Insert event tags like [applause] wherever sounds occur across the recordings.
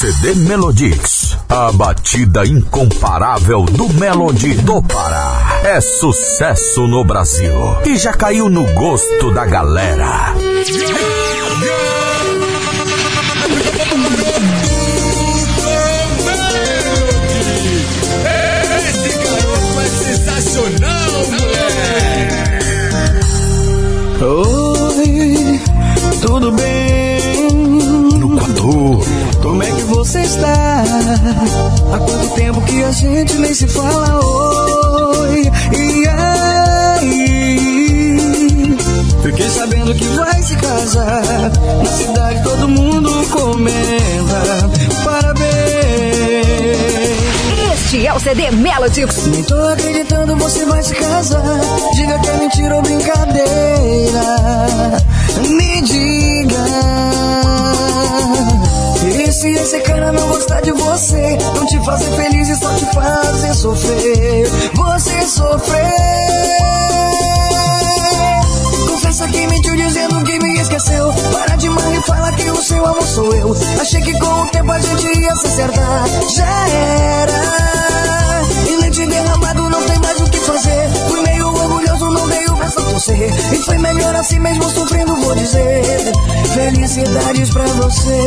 CD Melodix, a batida incomparável do Melody do Pará. É sucesso no Brasil e já caiu no gosto da galera. Esse garoto é sensacional, moleque! Oi, Há quanto tempo que a gente nem se fala? Oi, e aí? Fiquei sabendo que vai se casar. Na cidade todo mundo comenta. Parabéns. Este é o CD Melodix. Nem tô acreditando, você vai se casar. Diga que é mentira ou brincadeira. Me diga. Se esse cara não gostar de você, não te fazer feliz e só te fazer sofrer, você sofrer. Confessa que mentiu dizendo que me esqueceu. Para de mal e fala que o seu amor sou eu. Achei que com o tempo a gente ia se acertar. Já era. E leite derramado não tem mais o fazer. Fui meio orgulhoso, não dei o braço a torcer. E foi melhor assim mesmo sofrendo, vou dizer. Felicidades pra você.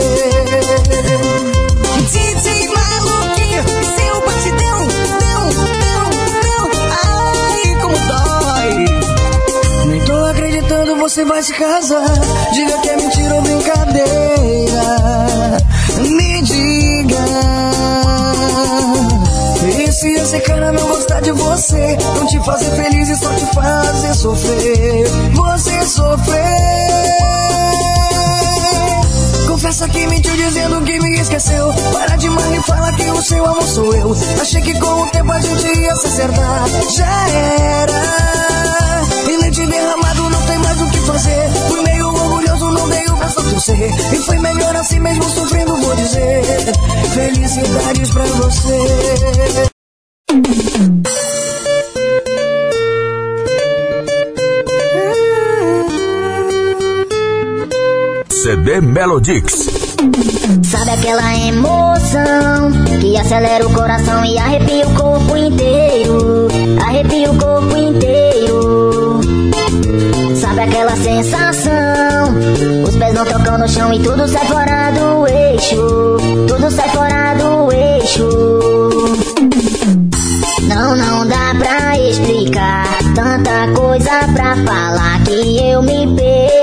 DJ maluquinho, seu batidão, não, não, não, ai, como dói. Nem tô acreditando, você vai se casar. Diga que é mentira ou brincadeira. Se esse cara não gostar de você, não te fazer feliz e só te fazer sofrer, você sofrer. Confessa que mentiu dizendo que me esqueceu. Para de mal e fala que o seu amor sou eu. Achei que com o tempo a gente ia se acertar. Já era. E leite derramado não tem mais o que fazer. Fui meio orgulhoso, não dei o braço a. E foi melhor assim mesmo sofrendo, vou dizer. Felicidades pra você. Melodix, Sabe aquela emoção que acelera o coração e arrepia o corpo inteiro? Arrepia o corpo inteiro. Sabe aquela sensação? Os pés não tocam no chão e tudo sai fora do eixo. Tudo sai fora do eixo. Não, não dá pra explicar. Tanta coisa pra falar que eu me perco.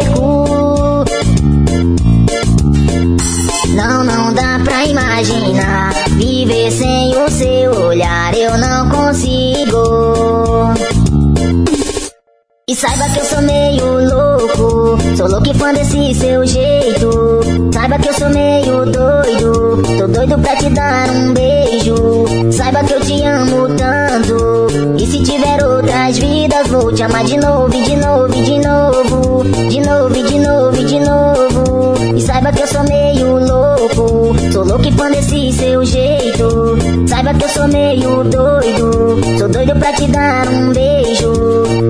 Seu jeito. Saiba que eu sou meio doido. Tô doido pra te dar um beijo. Saiba que eu te amo tanto. E se tiver outras vidas, vou te amar de novo, de novo, de novo. De novo, de novo, de novo. E saiba que eu sou meio louco. Sou louco e fã desse seu. Saiba que eu sou meio doido. Sou doido pra te dar um beijo.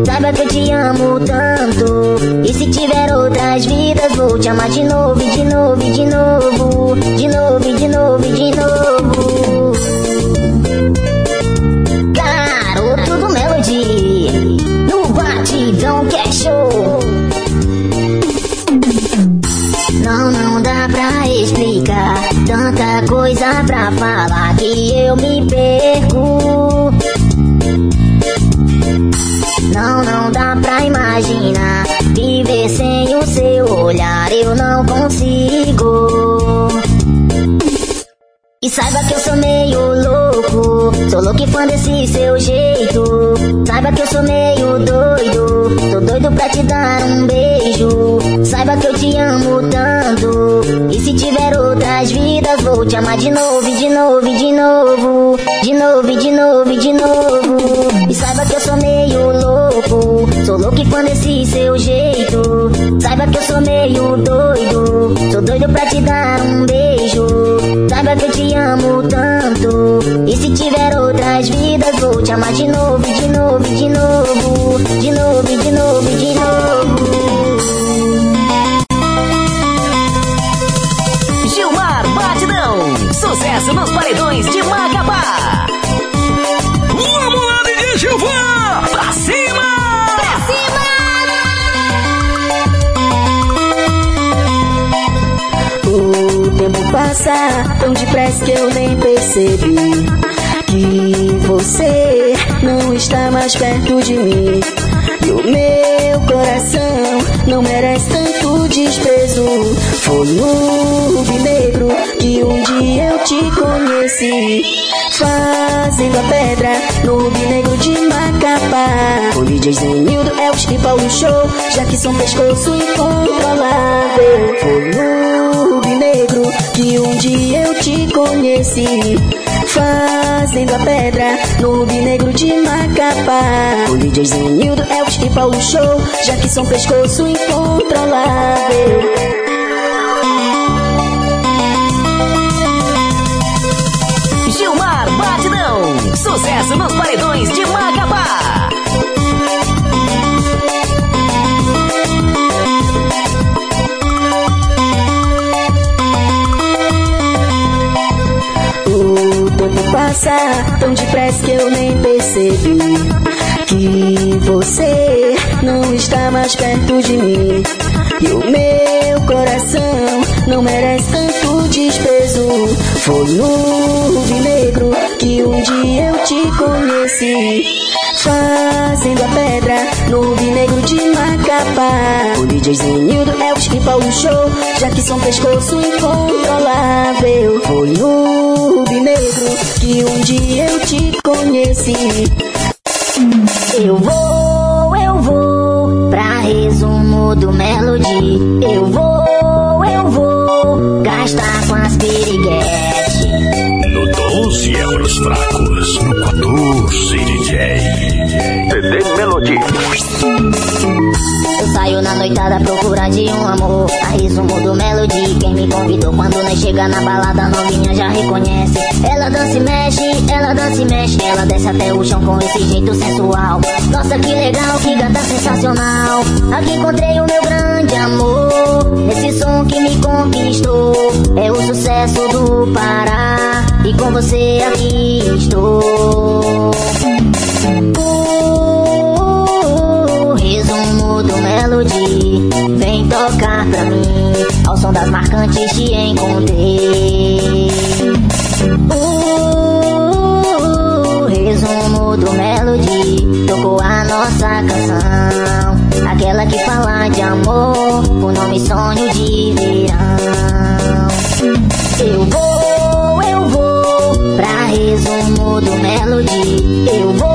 Saiba que eu te amo tanto. E se tiver outras vidas, vou te amar de novo, de novo, de novo. De novo, de novo, de novo. Garoto do Melody. No Batidão que é show. Não, não dá pra explicar. Tanta coisa pra falar que eu me perco. Não, não dá pra imaginar. Viver sem o seu olhar eu não consigo. E saiba que eu sou meio louco. Sou louco e fã desse seu jeito. Saiba que eu sou meio doido. Tô doido pra te dar um beijo. Saiba que eu te amo tanto. E se tiver outras vidas, vou te amar de novo, e de novo, e de novo. De novo, e de novo, e de novo. E saiba que eu sou meio louco. Sou louco e fã desse seu jeito. Saiba que eu sou meio doido. Sou doido pra te dar um beijo. Saiba que eu te amo tanto. E se tiver outras vidas, vou te amar de novo, e de novo, e de novo. De novo, e de novo, e de novo. Nos paredões de Macapá. Vamos lá, DJ Gilvan! Pra cima! Pra cima! O tempo passa tão depressa que eu nem percebi que você não está mais perto de mim. E o meu coração não merece tanto desprezo. Foi no Rubi Negro que um dia eu te conheci. Fazendo a pedra no Rubi Negro de Macapá. Com DJ Zenildo, Elvis e Paulo Show. Já que são pescoço incontrolável. Foi no Rubi Negro que um dia eu te conheci. Fazendo a pedra no Rubi Negro de Macapá. Com DJ Zenildo, Elvis e Paulo Show. Já que são pescoço incontrolável. Tão depressa que eu nem percebi que você não está mais perto de mim. E o meu coração não merece tanto desprezo. Foi no Rubi Negro que um dia eu te conheci. Fazendo a pedra no Rubi Negro de Macapá. Com DJ Zenildo, Elvis e Paulo Show. Já que são pescoço incontrolável. Foi no Rubi Negro que um dia eu te conheci. Eu vou, eu vou pra resumo do Melody. Na noitada procura de um amor. A resumo do Melody. Quem me convidou quando nós chega na balada, novinha já reconhece. Ela dança e mexe, ela dança e mexe. Ela desce até o chão com esse jeito sensual. Nossa, que legal, que gata sensacional. Aqui encontrei o meu grande amor. Esse som que me conquistou. É o sucesso do Pará. E com você aqui estou. Vem tocar pra mim. Ao som das marcantes te encontrei. O resumo do Melody tocou a nossa canção. Aquela que fala de amor, o nome sonho de verão. Eu vou, eu vou pra resumo do Melody. Eu vou,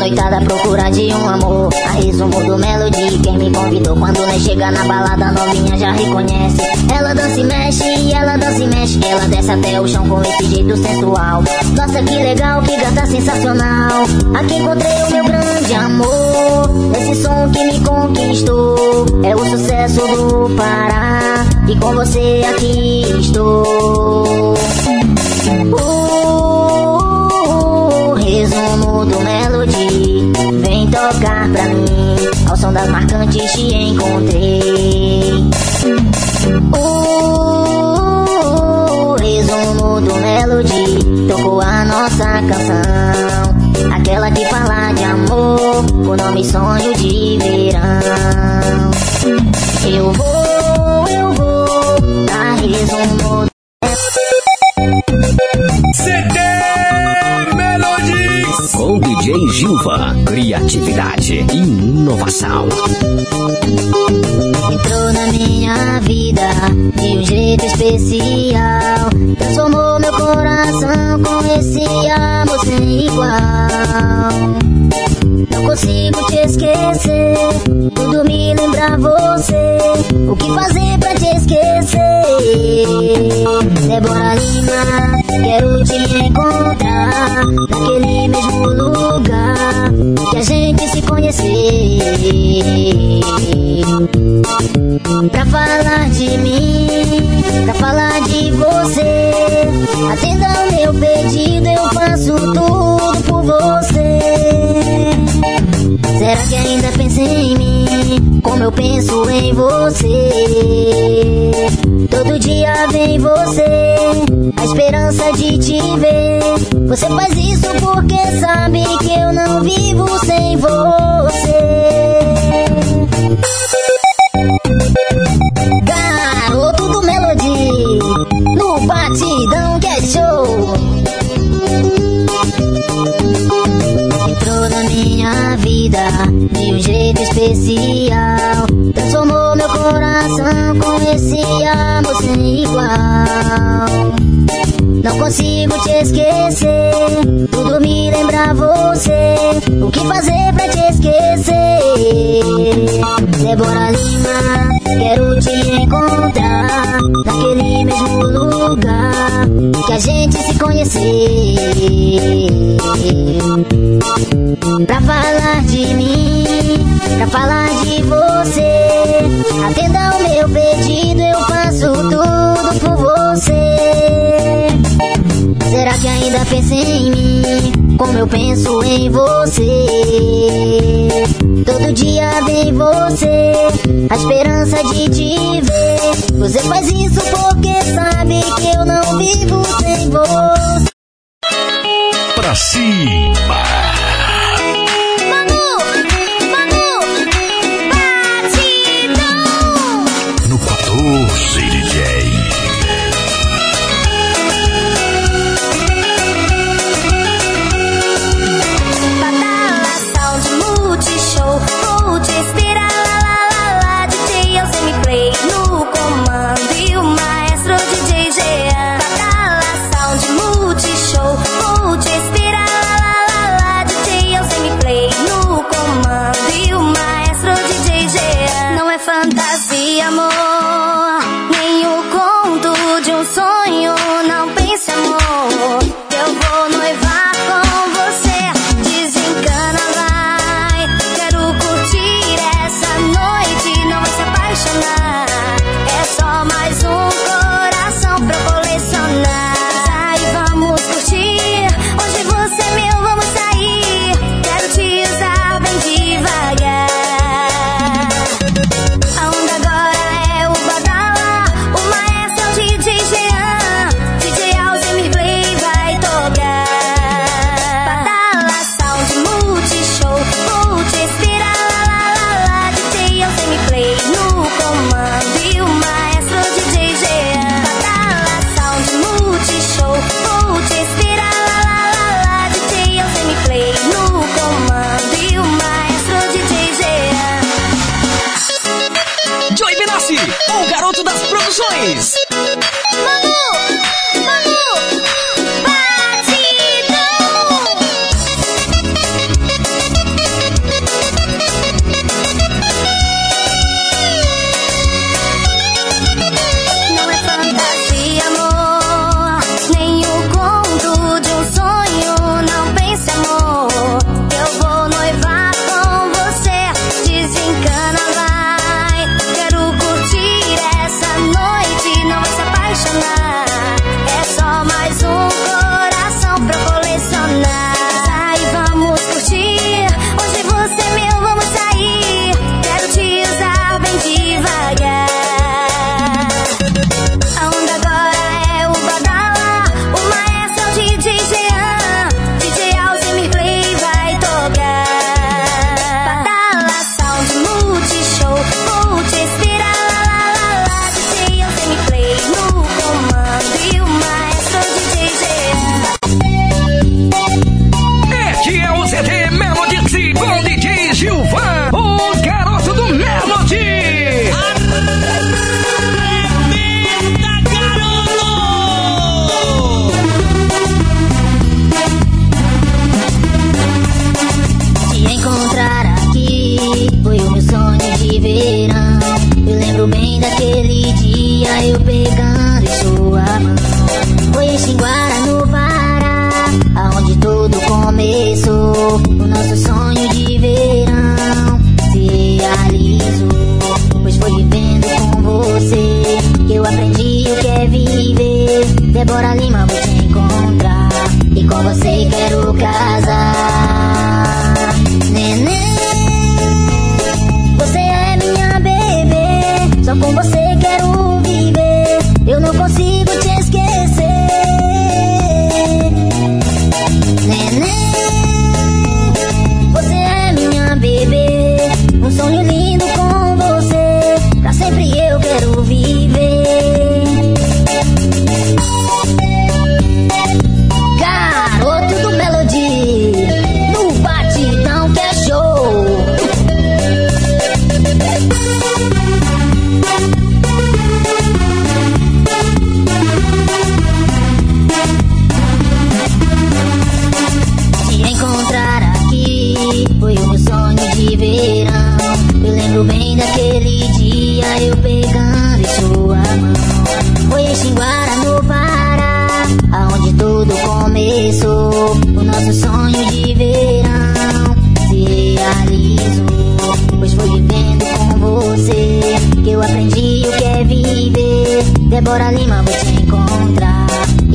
noitada procura de um amor. A resumo do Melody. Quem me convidou quando nós chega na balada, novinha já reconhece. Ela dança e mexe, ela dança e mexe. Ela desce até o chão com esse jeito sensual. Nossa, que legal, que gata sensacional. Aqui encontrei o meu grande amor. Esse som que me conquistou. É o sucesso do Pará. E com você aqui estou. O resumo do Melody tocar pra mim. Ao som das marcantes te encontrei. O resumo do Melody tocou a nossa canção. Aquela que fala de amor, o nome sonho de verão. Eu vou, eu vou, a resumo DJ Gilva, criatividade e inovação. Entrou na minha vida de um jeito especial. Transformou meu coração com esse amor sem igual. Não consigo te esquecer, tudo me lembra você. O que fazer pra te esquecer? Débora Lima, quero te encontrar naquele mesmo lugar que a gente se conhecer. Pra falar de mim, pra falar de você. Atenda o meu pedido, eu faço tudo. Será que ainda pensa em mim? Como eu penso em você? Todo dia vem você, a esperança de te ver. Você faz isso porque sabe que eu não vivo sem você. O que fazer pra te esquecer? Débora Lima, quero te encontrar naquele mesmo lugar que a gente se conheceu. Pra falar de mim, pra falar de você, atenda o meu pedido, eu faço tudo por você. Será que ainda pensa em mim? como eu penso em você. Todo dia vem você, a esperança de te ver. Você faz isso porque sabe que eu não vivo sem você. Pra si Débora Lima vou te encontrar. E com você quero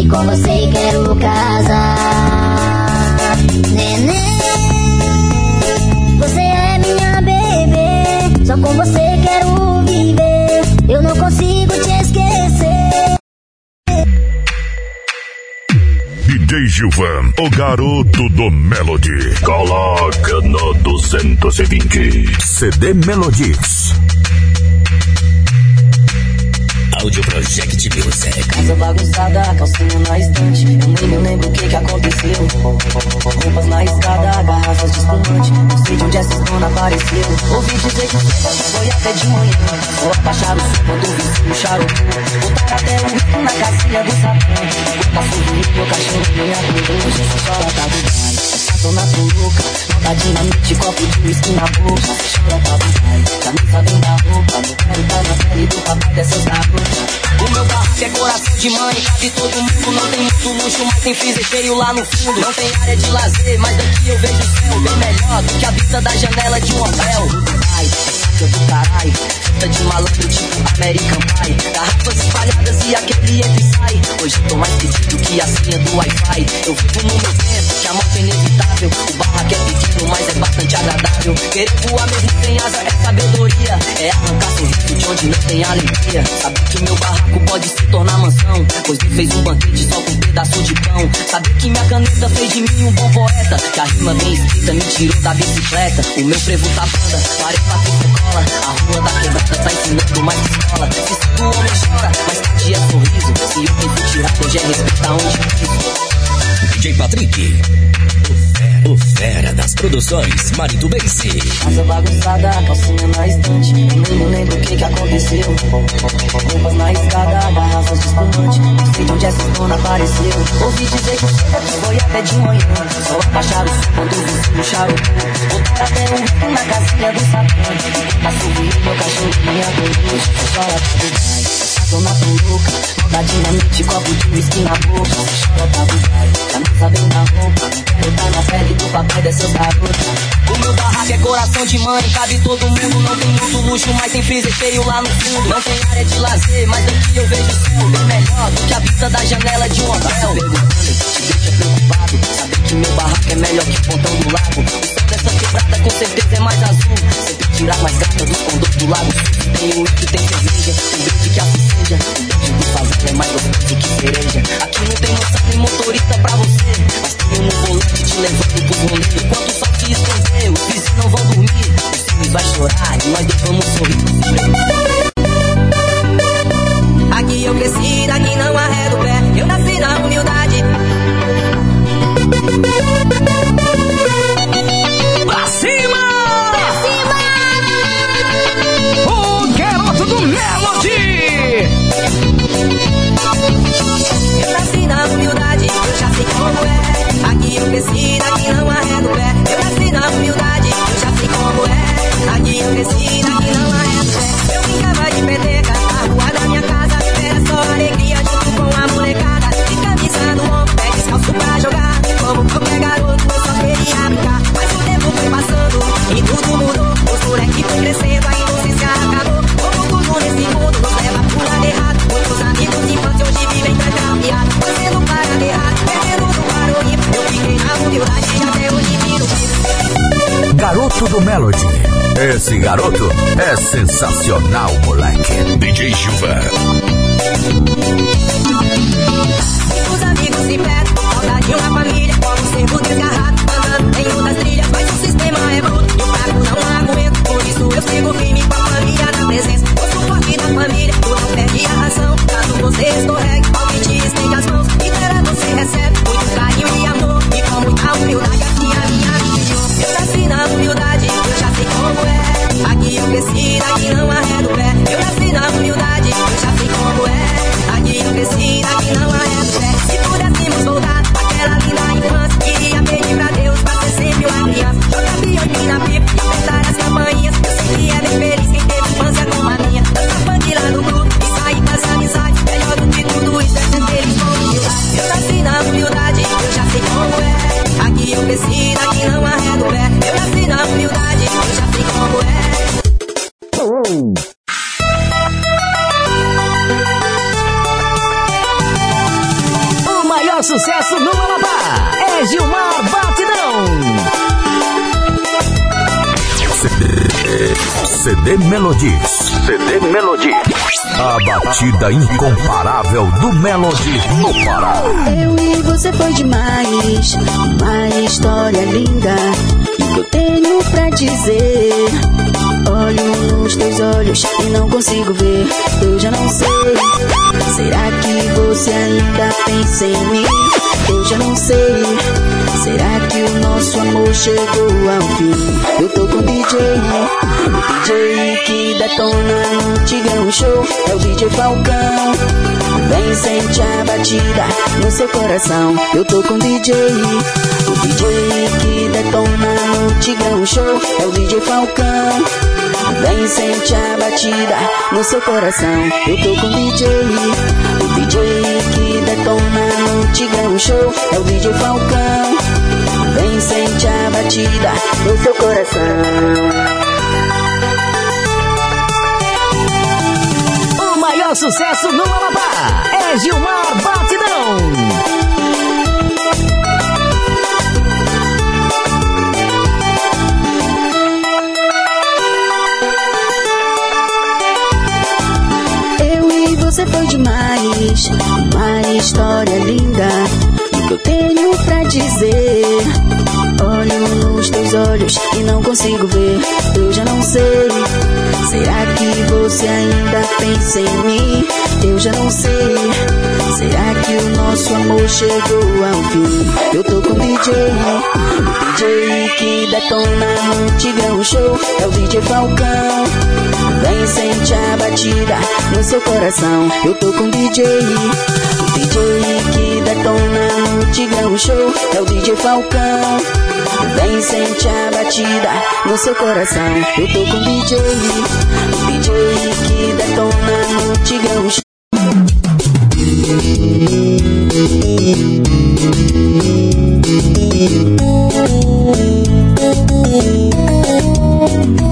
com você quero casar. Neném, você é minha bebê, só com você quero viver. Eu não consigo te esquecer. DJ Gilvan, o garoto do Melody. Coloca no 220. CD Melody. Audio Project Music. Casa bagunçada, calcinha na estante. Eu nem me lembro o que que aconteceu. Roupas na escada, garrafas de espumante. Não sei de onde essa dona apareceu. Ouvi dizer que foi até de manhã. Vou abaixar o som quando o vizinho charou. Botar até o na casinha do sapão. Passou do meu cachorro, minha vida. Hoje essa chora tá do pai. Essa dona tô louca. Nota dinamite, copo de whisky na boca. Chora tá do pai. Camisa bem da roupa. Não quero tá na pele do papai dessas garotas. O meu barraco é coração de mãe, cabe todo mundo. Não tem muito luxo, mas tem freezer cheio lá no fundo. Não tem área de lazer, mas daqui eu vejo o céu bem melhor do que a vista da janela de um hotel. Ai, saca do caralho, fita de malandro tipo American Pie. Garrafas espalhadas e aquele entra e sai. Hoje tô mais pedido que a senha do Wi-Fi. Eu vivo no meu tempo, que a morte é inevitável. O barraco é pequeno, mas é bastante agradável. Querer voar mesmo sem asa é sabedoria. É arrancar sorriso de onde não tem alegria. Saber que meu barraco pode se tornar mansão. Pois me fez um banquete só com um pedaço de pão. Saber que minha caneta fez de mim um bom poeta. Que a rima bem escrita me tirou da bicicleta. O meu frevo tá banda, parei pra cola. A rua da quebrada tá ensinando mais que escola. Se o homem chora, mas tarde é sorriso. Se eu tento tirar, hoje é respeito aonde piso. DJ Patrick. O fera das produções Maritubense. Casa bagunçada, calcinha na estante. Nem lembro o que que aconteceu. Roupas na escada, garrafas de espumante. Não sei de onde essa dona apareceu. Ouvi dizer que foi até de manhã. Só abaixaram o quando o vizinho charou. Botar até um rico na casinha do sapão. O meu cachorro, minha coruja. Chora tudo. Essa dona tão. Dá dinamite, copo de whisky na boca. Chora tá do pai. Camisa bem na roupa. Não quero tá na pele do papai dessas garotas. O meu barraco é coração de mãe, cabe todo mundo. Não tem muito luxo, mas tem freezer cheio lá no fundo. Não tem área de lazer, mas daqui eu vejo o céu bem melhor do que a vista da janela de um hotel. Te deixa preocupado, saber que meu barraco é melhor que o pontão do lago. O céu dessa quebrada com certeza é mais azul. Sempre tirar mais gata dos condos do lago. Tem uísque, tem cerveja, tem brinde que assim seja. Beijo do favor é mais gostoso que cereja. Aqui não tem moça nem motorista pra você, mas tem um volante te levando pro rolê. Enquanto sol se esconder, os vizinhos não vão dormir. Os filhos vai chorar e nós dois vamos sorrir. É CD Melodies. CD Melodies. A batida incomparável do Melody no Pará. Eu e você foi demais, uma história linda. O que eu tenho pra dizer? Olho nos teus olhos e não consigo ver. Eu já não sei. Será que você ainda pensa em mim? Eu já não sei. Será que o nosso amor chegou ao fim? Eu tô com o DJ, o DJ que detona no Tigão Show. É o DJ Falcão. Vem sente a batida no seu coração. Eu tô com o DJ, o DJ que detona no Tigão Show. É o DJ Falcão. Vem sente a batida no seu coração. Eu tô com o DJ, o DJ Tigrão Show. É o DJ Falcão. Vem sente a batida no seu coração. O maior sucesso no Amapá é Gilmar Batidão. Linda. O que eu tenho pra dizer? Olho nos teus olhos e não consigo ver. Eu já não sei. Será que você ainda pensa em mim? Eu já não sei. Será que o nosso amor chegou ao fim? Eu tô com o DJ, o DJ que detona no Tigrão Show. É o DJ Falcão. Vem sente a batida no seu coração. Eu tô com o DJ, o DJ que detona no Tigrão Show. É o DJ Falcão. Vem sente a batida no seu coração. Eu tô com o DJ, o DJ que detona no Tigrão Show. DJ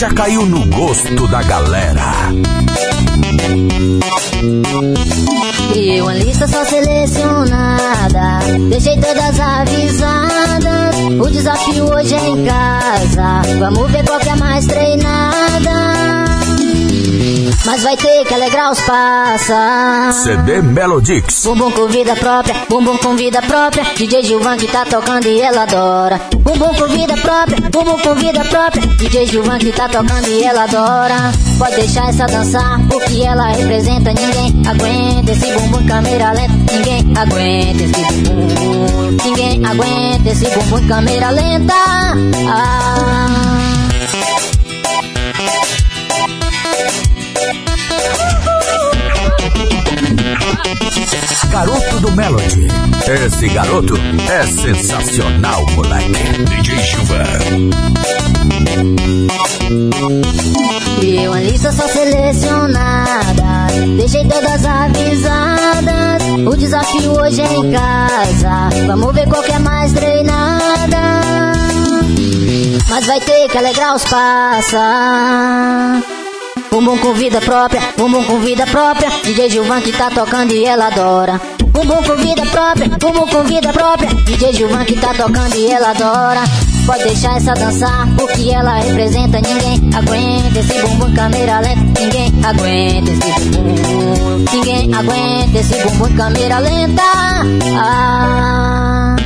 já caiu no gosto da galera. Criei uma lista só selecionada, deixei todas avisadas. O desafio hoje é em casa, vamos ver qual que é mais treinada. Mas vai ter que alegrar os passa. CD Melodix. Bumbum com vida própria, bumbum com vida própria. DJ Gilvan que tá tocando e ela adora. Bumbum com vida própria, bumbum com vida própria. DJ Gilvan que tá tocando e ela adora. Pode deixar essa dançar, porque ela representa. Ninguém aguenta esse bumbum câmera lenta. Ninguém aguenta esse bumbum. Ninguém aguenta esse bumbum câmera lenta. Ah. Garoto do Melody. Esse garoto é sensacional, moleque. DJ Gilvan. Criei uma lista só selecionada, deixei todas avisadas. O desafio hoje é em casa, vamos ver qual que é mais treinada. Mas vai ter que alegrar os passa. Bumbum com vida própria, bumbum com vida própria. DJ Gilvan que tá tocando e ela adora. Bumbum com vida própria, bumbum com vida própria. DJ Gilvan que tá tocando e ela adora. Pode deixar essa dançar, porque ela representa. Ninguém aguenta esse bumbum câmera lenta. Ninguém aguenta esse bumbum. Ninguém aguenta esse bumbum câmera lenta. Ah.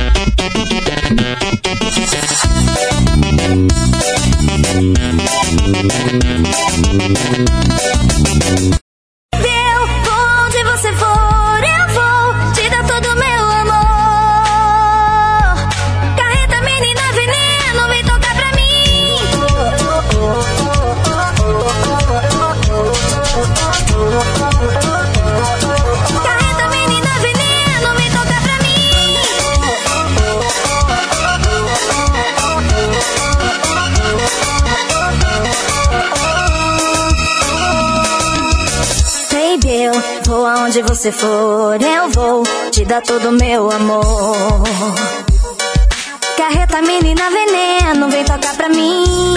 Vou aonde você for, eu vou te dar todo o meu amor. Carreta, menina, veneno, vem tocar pra mim.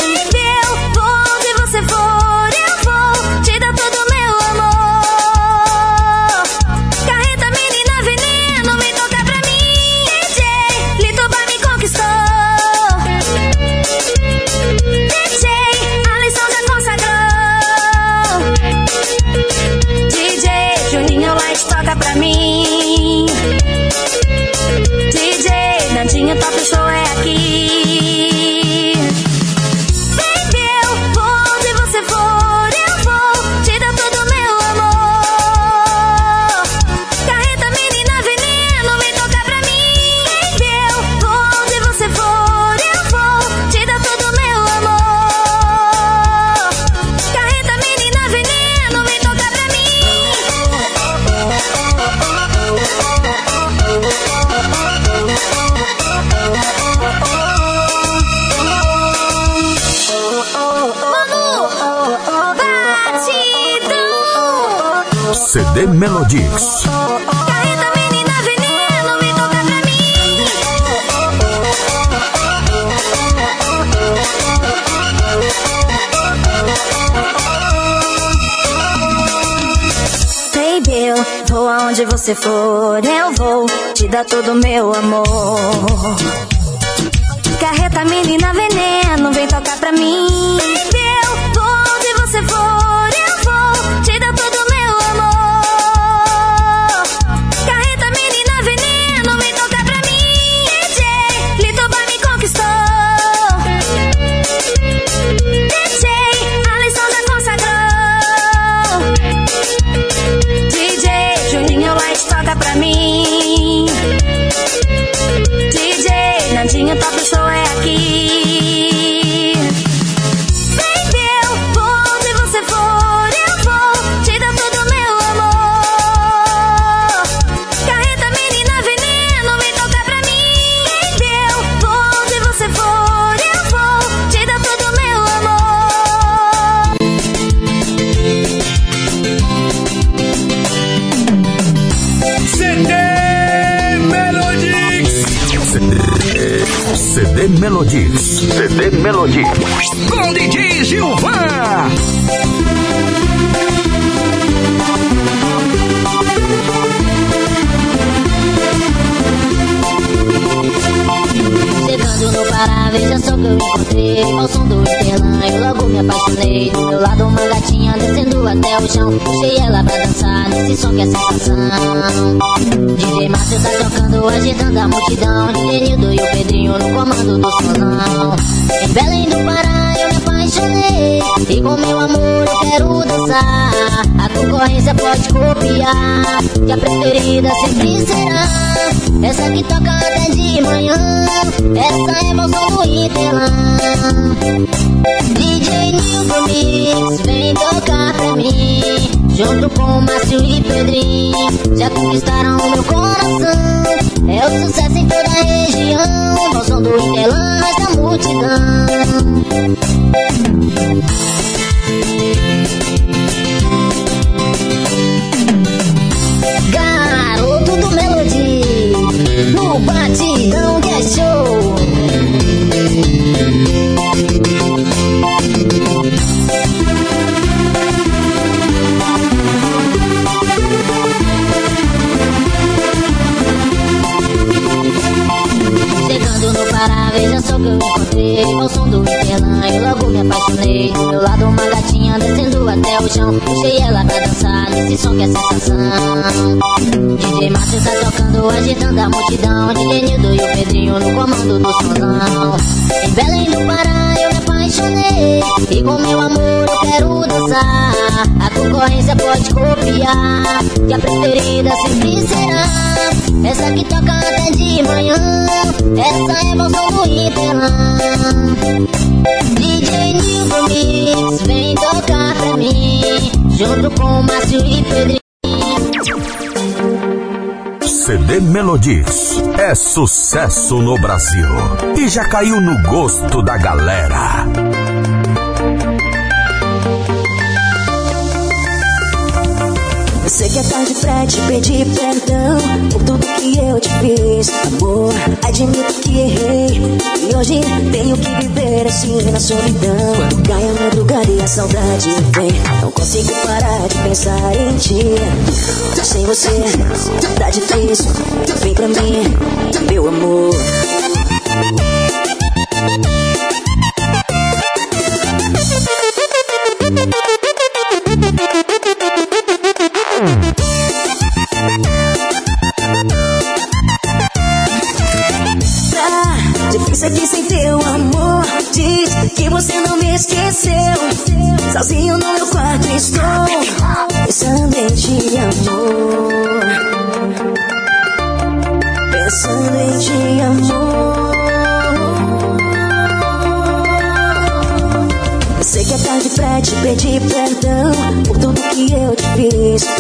Melodix. Mim. Baby, eu vou aonde você for, eu vou te dar todo o meu amor. Carreta, menina, veneno, vem tocar pra mim. Baby, concorrência pode copiar Que a preferida sempre será. Essa que toca até de manhã Essa emoção do Interlan DJ Nildo Mix Vem tocar pra mim. Junto com Márcio e Pedrinho Já conquistaram meu coração. É o sucesso em toda a região som do Interlan, da multidão que eu encontrei Ao som do Interlan, eu logo me apaixonei. Do meu lado uma gatinha descendo até o chão. Puxei ela pra dançar nesse som que é sensação. DJ Márcio tá tocando, agitando a multidão. DJ Nildo e o Pedrinho no comando do sonzão Em Belém do Pará eu E com meu amor eu quero dançar. A concorrência pode copiar Que a preferida sempre será. Essa que toca até de manhã Essa emoção do Interlan DJ Nildo Mix Vem tocar pra mim. Junto com Márcio e Pedrinho CD Melodies é sucesso no Brasil e já caiu no gosto da galera. Sei que é tarde pra te pedir perdão Por tudo que eu te fiz Amor, admito que errei E hoje tenho que viver assim na solidão. Quando cai a madrugada e a saudade vem. Não consigo parar de pensar em ti. Sem você, tá difícil. Vem pra mim, meu amor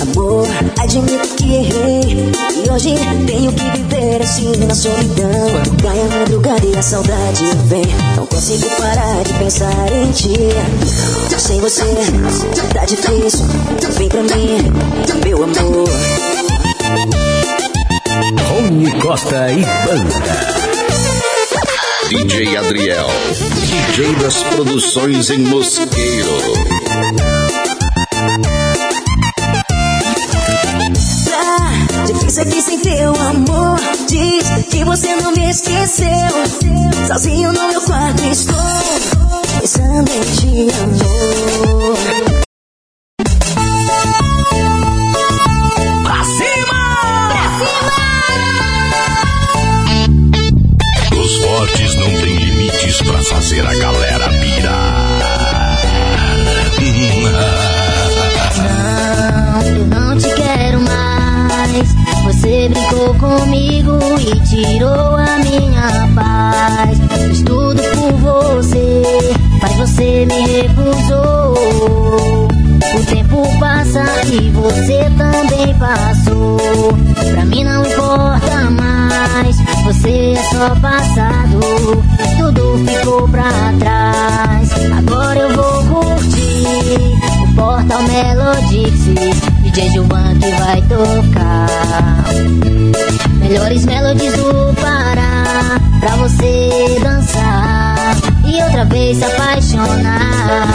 Amor, admito que errei. E hoje tenho que viver assim na solidão. Quando cai a madrugada e a saudade vem. Não consigo parar de pensar em ti. Sem você, tá difícil. Vem pra mim, meu amor. Rony Costa e Banda. DJ Adriel, DJ das produções em Mosqueiro. Difícil aqui sem teu amor. Diz que você não me esqueceu. Sozinho no meu quarto estou. Pensando em ti, amor. Pra cima! Os fortes não têm limites pra fazer a galera pirar. [laughs] Você brincou comigo e tirou a minha paz. Fiz tudo por você, mas você me recusou. O tempo passa e você também passou. Pra mim não importa mais, você é só passado. Tudo ficou pra trás. Agora eu vou curtir o Portal Melodix. DJ Gilvan que vai tocar. Melhores melodies do Pará pra você dançar. outra vez se apaixonar.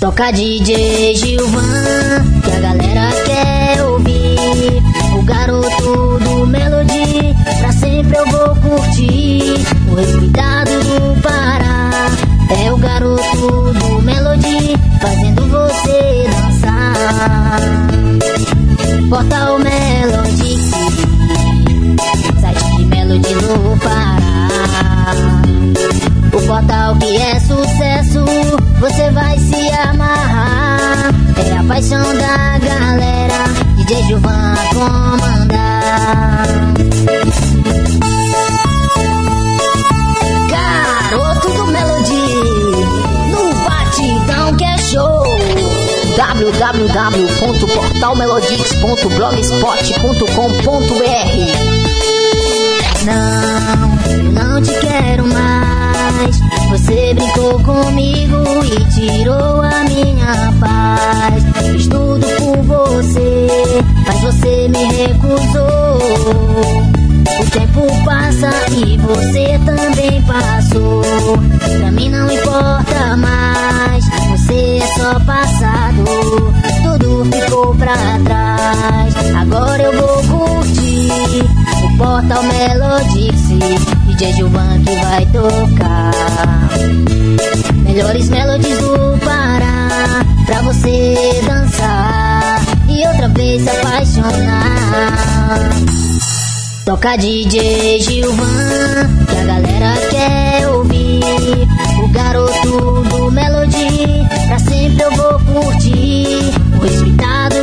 Toca DJ Gilvan, que a galera quer ouvir. O garoto do Melody, pra sempre eu vou curtir. O respeitado do Pará, é o garoto do Melody, fazendo você. Portal Melody, site de Melody do Pará. O portal que é sucesso, você vai se amarrar. É a paixão da galera, DJ Gilvan comandar. www.portalmelodix.blogspot.com.br Não, não te quero mais. Você brincou comigo e tirou a minha paz. Fiz tudo por você, mas você me recusou. O tempo passa e você também passou. Pra mim não importa mais, é só passado. Tudo ficou pra trás. Agora eu vou curtir o Portal Melodix. DJ Gilvan que vai tocar. Melhores melodies do Pará pra você dançar e outra vez se apaixonar. Toca DJ Gilvan, que a galera quer ouvir. O garoto do Melody, pra sempre eu vou curtir. O respeitado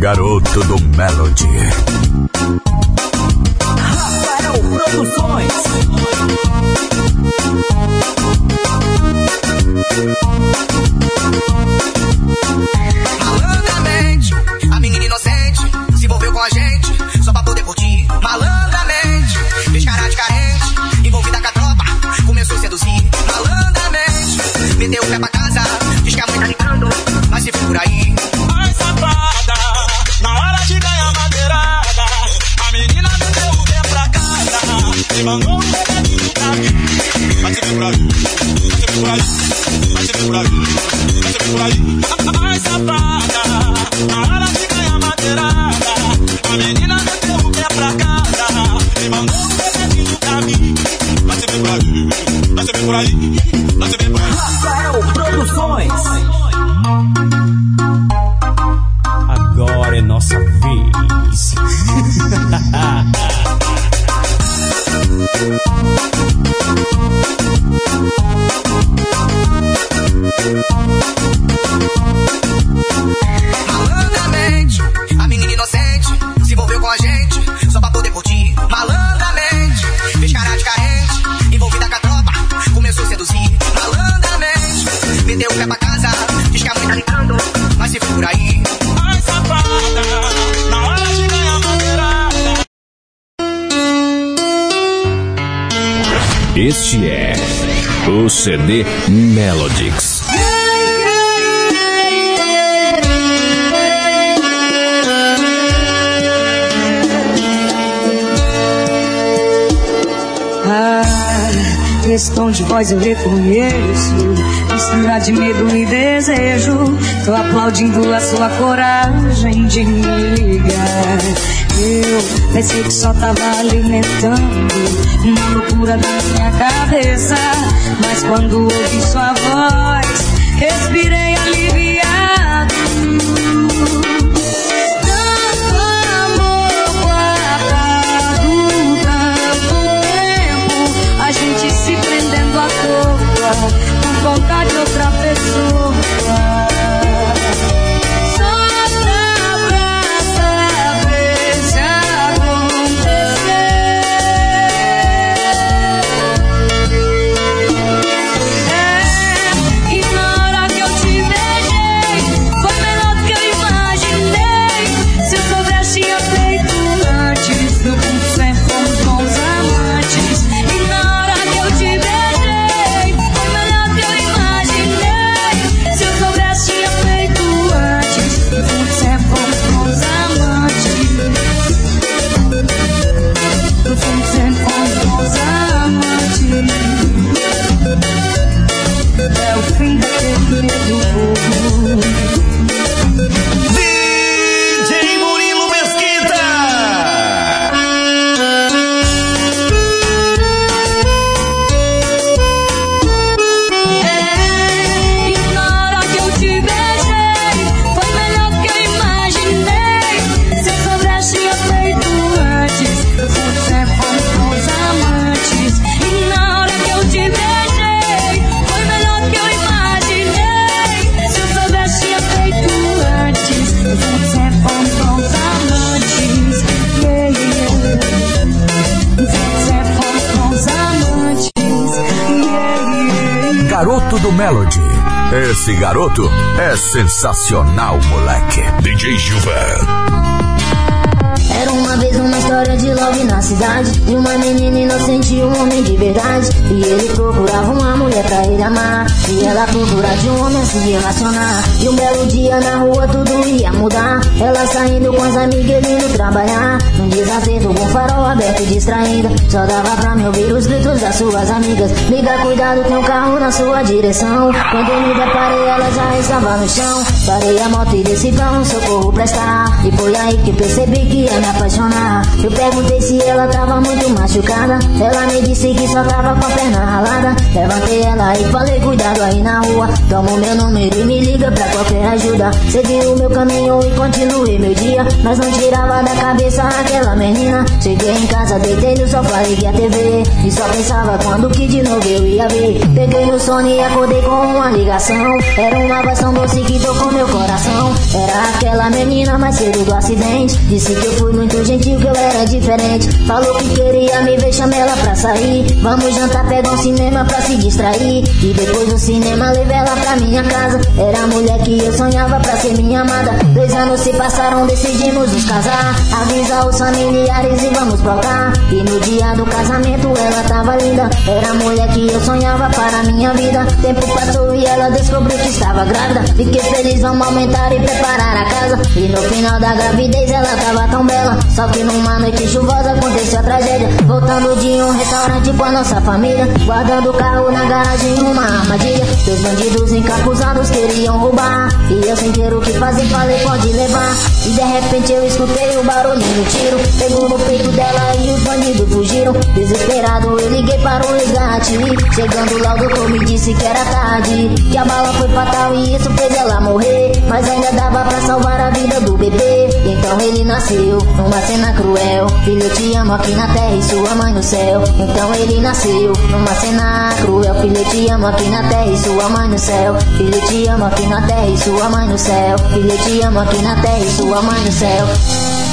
garoto do Melody. Rafael Produções. Malandramente, a menina inocente se envolveu com a gente só pra poder curtir. Malandramente, fez cara de carente, envolvida com a tropa, começou a seduzir. Malandramente, meteu o pé pra casa, diz que a mãe tá ligando, mas se for por aí. E um pra mim. Vai ver por aí, vai ver por aí, vai se ver por aí, vai se ver por aí. Ai, safada, na hora de voz eu reconheço. Mistura de medo e desejo. Tô aplaudindo a sua coragem de me ligar. Eu pensei que só tava alimentando uma loucura da minha cabeça. Mas quando ouvi sua voz, respirei aliviado. Melody. Esse garoto é sensacional, moleque. DJ Gilvan. Era uma vez uma história de love na cidade. De uma menina inocente e um homem de verdade. E ele procurava uma mulher pra ele amar. E ela procurava de um homem a se relacionar. E um belo dia na rua tudo ia mudar. Ela saindo com as amigas indo trabalhar. Num desacerto com farol aberto e distraída Só dava pra me ouvir os gritos das suas amigas. Liga, cuidado, tem um carro na sua direção. Quando me deparei ela já estava no chão. Parei a moto e desci pra um socorro prestar. E foi aí que percebi que ia me apaixonar. Eu perguntei se ela tava muito machucada. Ela me disse que só tava com a perna ralada. Levantei ela e falei, cuidado aí na rua. Toma o meu número e me liga pra qualquer ajuda. Segui o meu caminho e continuei meu dia. Mas não tirava da cabeça aquela menina. Cheguei em casa, deitei no sofá, liguei a TV. E só pensava quando que de novo eu ia ver. Peguei no sono e acordei com uma ligação. Era uma versão doce que tocou meu coração. Era aquela menina mais cedo do acidente. Disse que eu fui muito gentil, que eu era diferente. Falou que queria me ver, chamei ela pra sair. Vamos jantar, pegar um cinema pra se distrair. E depois do cinema, levei ela pra minha casa. Era a mulher que eu sonhava pra ser minha amada. Dois anos se passaram, decidimos nos casar. Avisa os familiares e vamos cá. E no dia do casamento, ela tava linda. Era a mulher que eu sonhava para minha vida. Tempo passou e ela descobriu que estava grávida. Fiquei feliz, vamos aumentar e preparar a casa. E no final da gravidez, ela tava tão bela. Só que numa noite chuvosa aconteceu a tragédia. Voltando de um restaurante com a nossa família. Guardando o carro na garagem, uma armadilha. Dois bandidos encapuzados queriam roubar. E eu sem ter o que fazer, falei, pode levar. E de repente eu escutei o barulhinho do tiro. Pegou no peito dela e os bandidos fugiram. Desesperado eu liguei para o resgate. Chegando lá o doutor me disse que era tarde. Que a bala foi fatal e isso fez ela morrer. Mas ainda dava pra salvar a vida do bebê. Então ele nasceu numa cena cruel. Filho, eu te aqui na terra e sua mãe no céu. Então ele nasceu numa cena cruel. Filho, eu te aqui na terra e sua mãe no céu. Filho, eu te aqui na terra e sua mãe no céu. Filho, eu te aqui na terra e sua mãe no céu.